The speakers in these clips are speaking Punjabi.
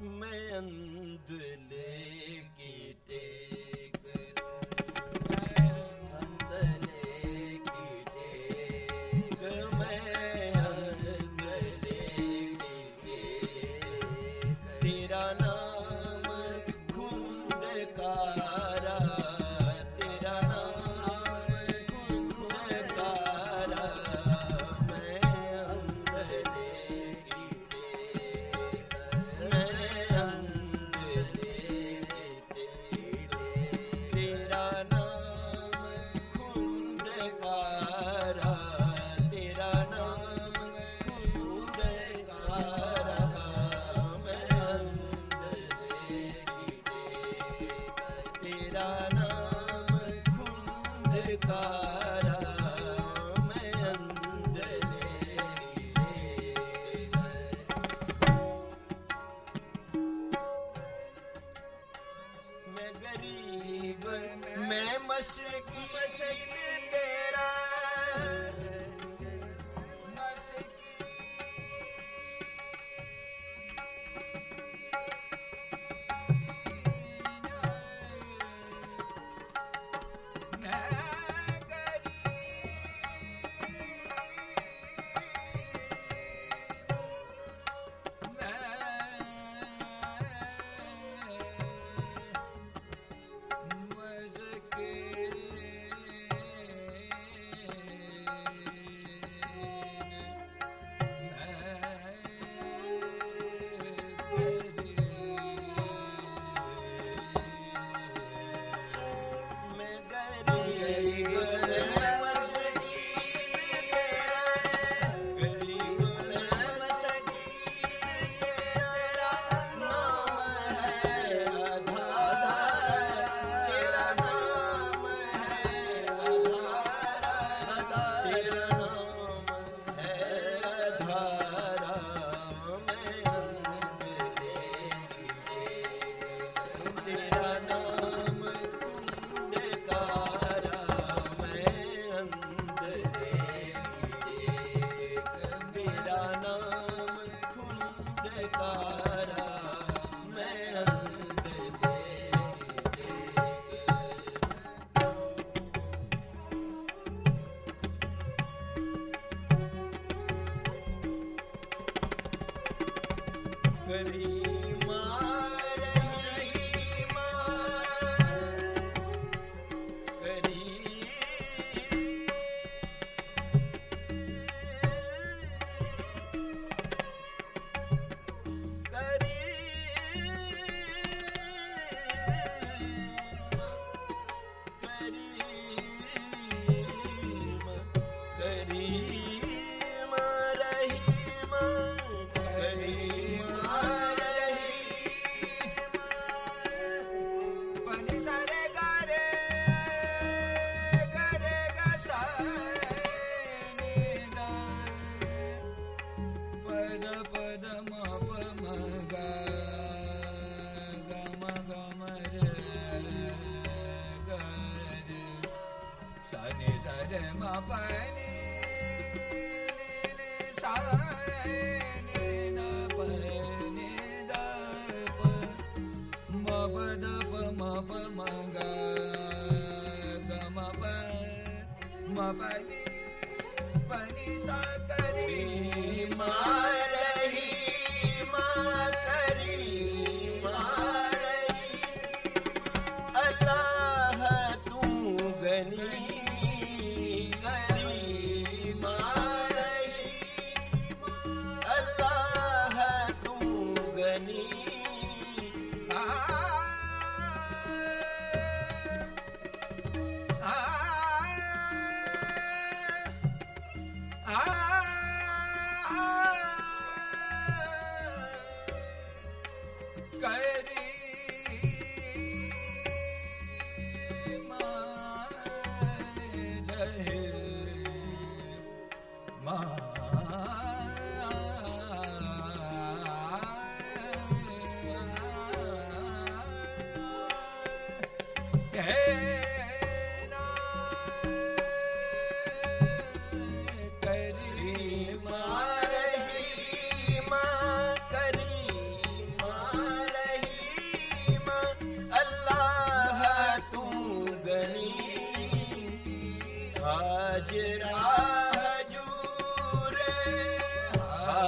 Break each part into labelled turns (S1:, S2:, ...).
S1: mendele kite गरीब मैं मशरकी Mashrak Hare pani pani sakari ma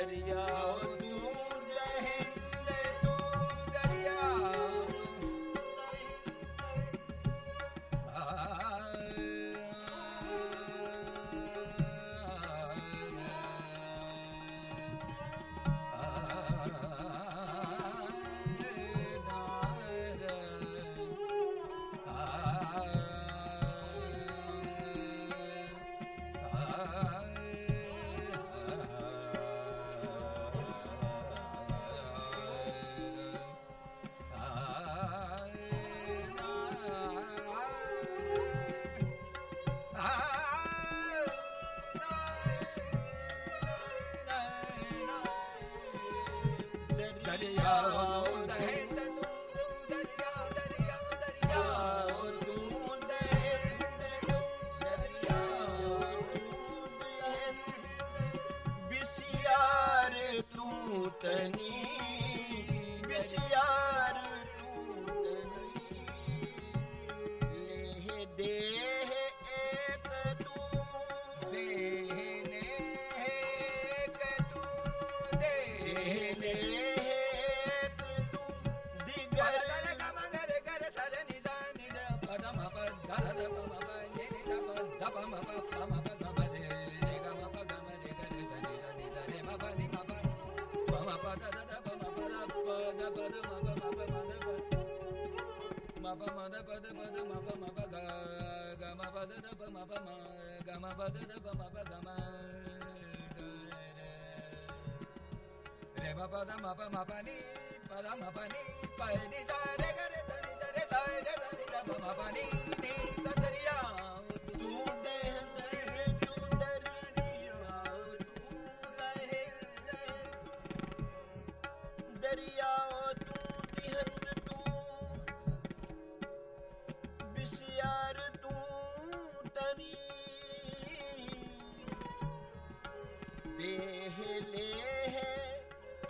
S1: दरिया ਦਰਿਆ ਤੂੰ
S2: ਦਹੇ ਤੂੰ ਦਰਿਆ ਦਰਿਆ ਦਰਿਆ ਤੂੰ ਦਹੇ ਦਰਿਆ ਤੂੰ ਦਹੇ ਬਿਸਿਆਰ ਤੂੰ ਤਨੀ ਬਿਸਿਆਰ ਤੂੰ ਤਨੀ ਲੇਹ ਦੇਹ
S1: ਇੱਕ ਤੂੰ ਦੇਹ
S2: Sadariya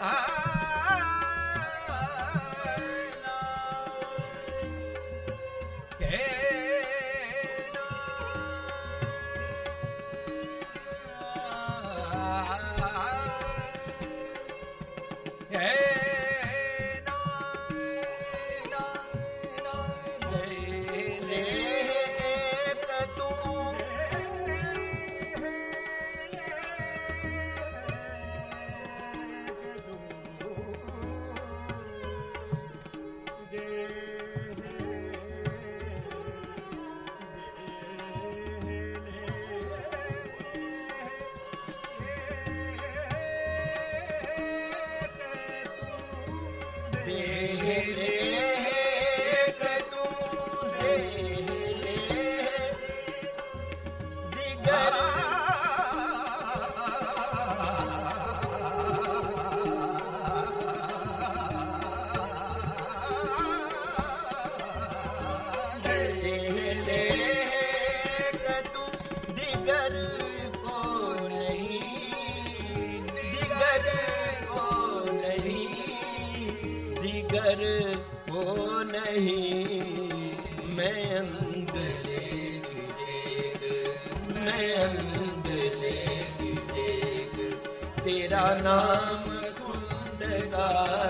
S1: Ah.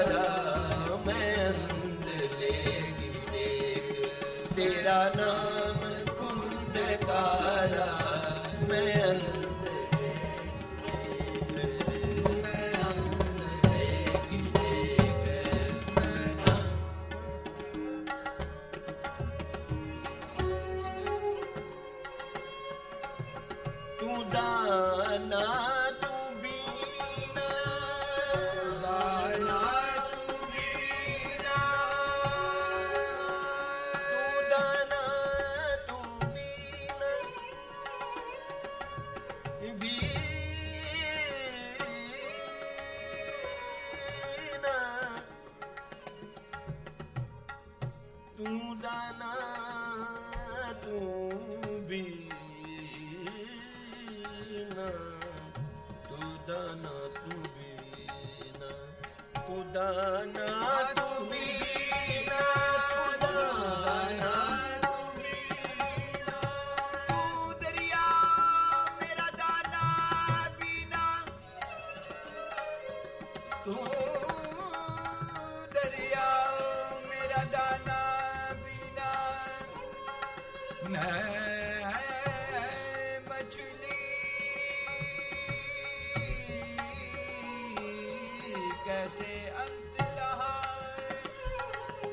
S1: ਰਾਮ ਮੈਂ ਤੇਰਾ ਨਾਮ ना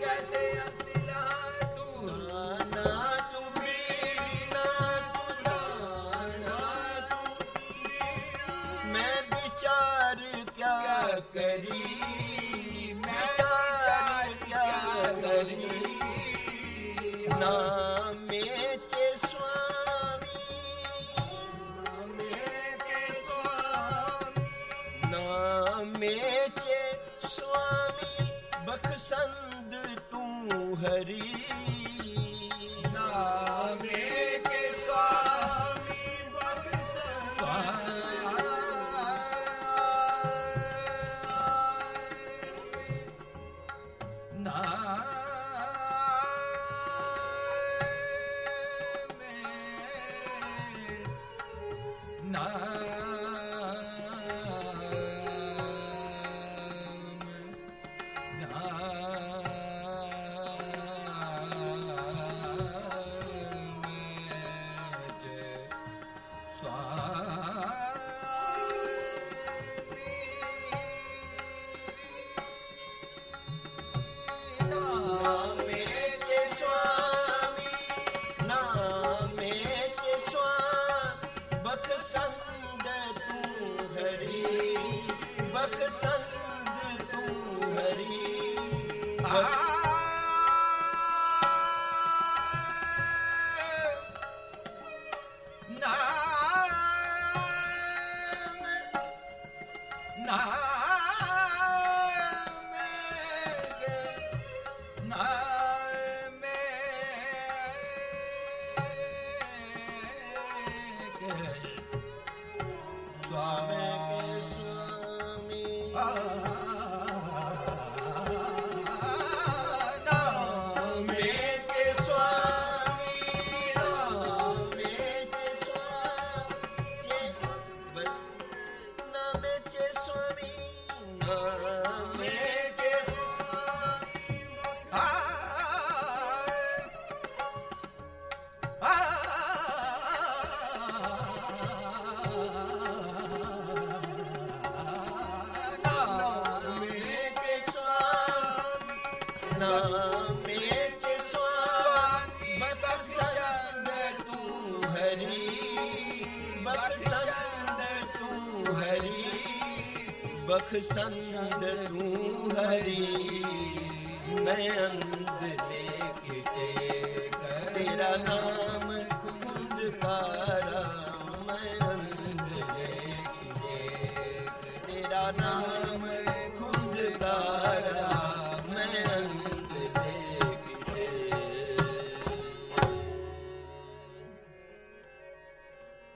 S1: que se हरी ਬਖਸ਼ੰਦ ਤੂੰ ਹਰੀ ਬਖਸ਼ੰਦ ਤੂੰ ਹਰੀ।
S2: ਮੈਂ ਅੰਧ ਲੈ ਕੇ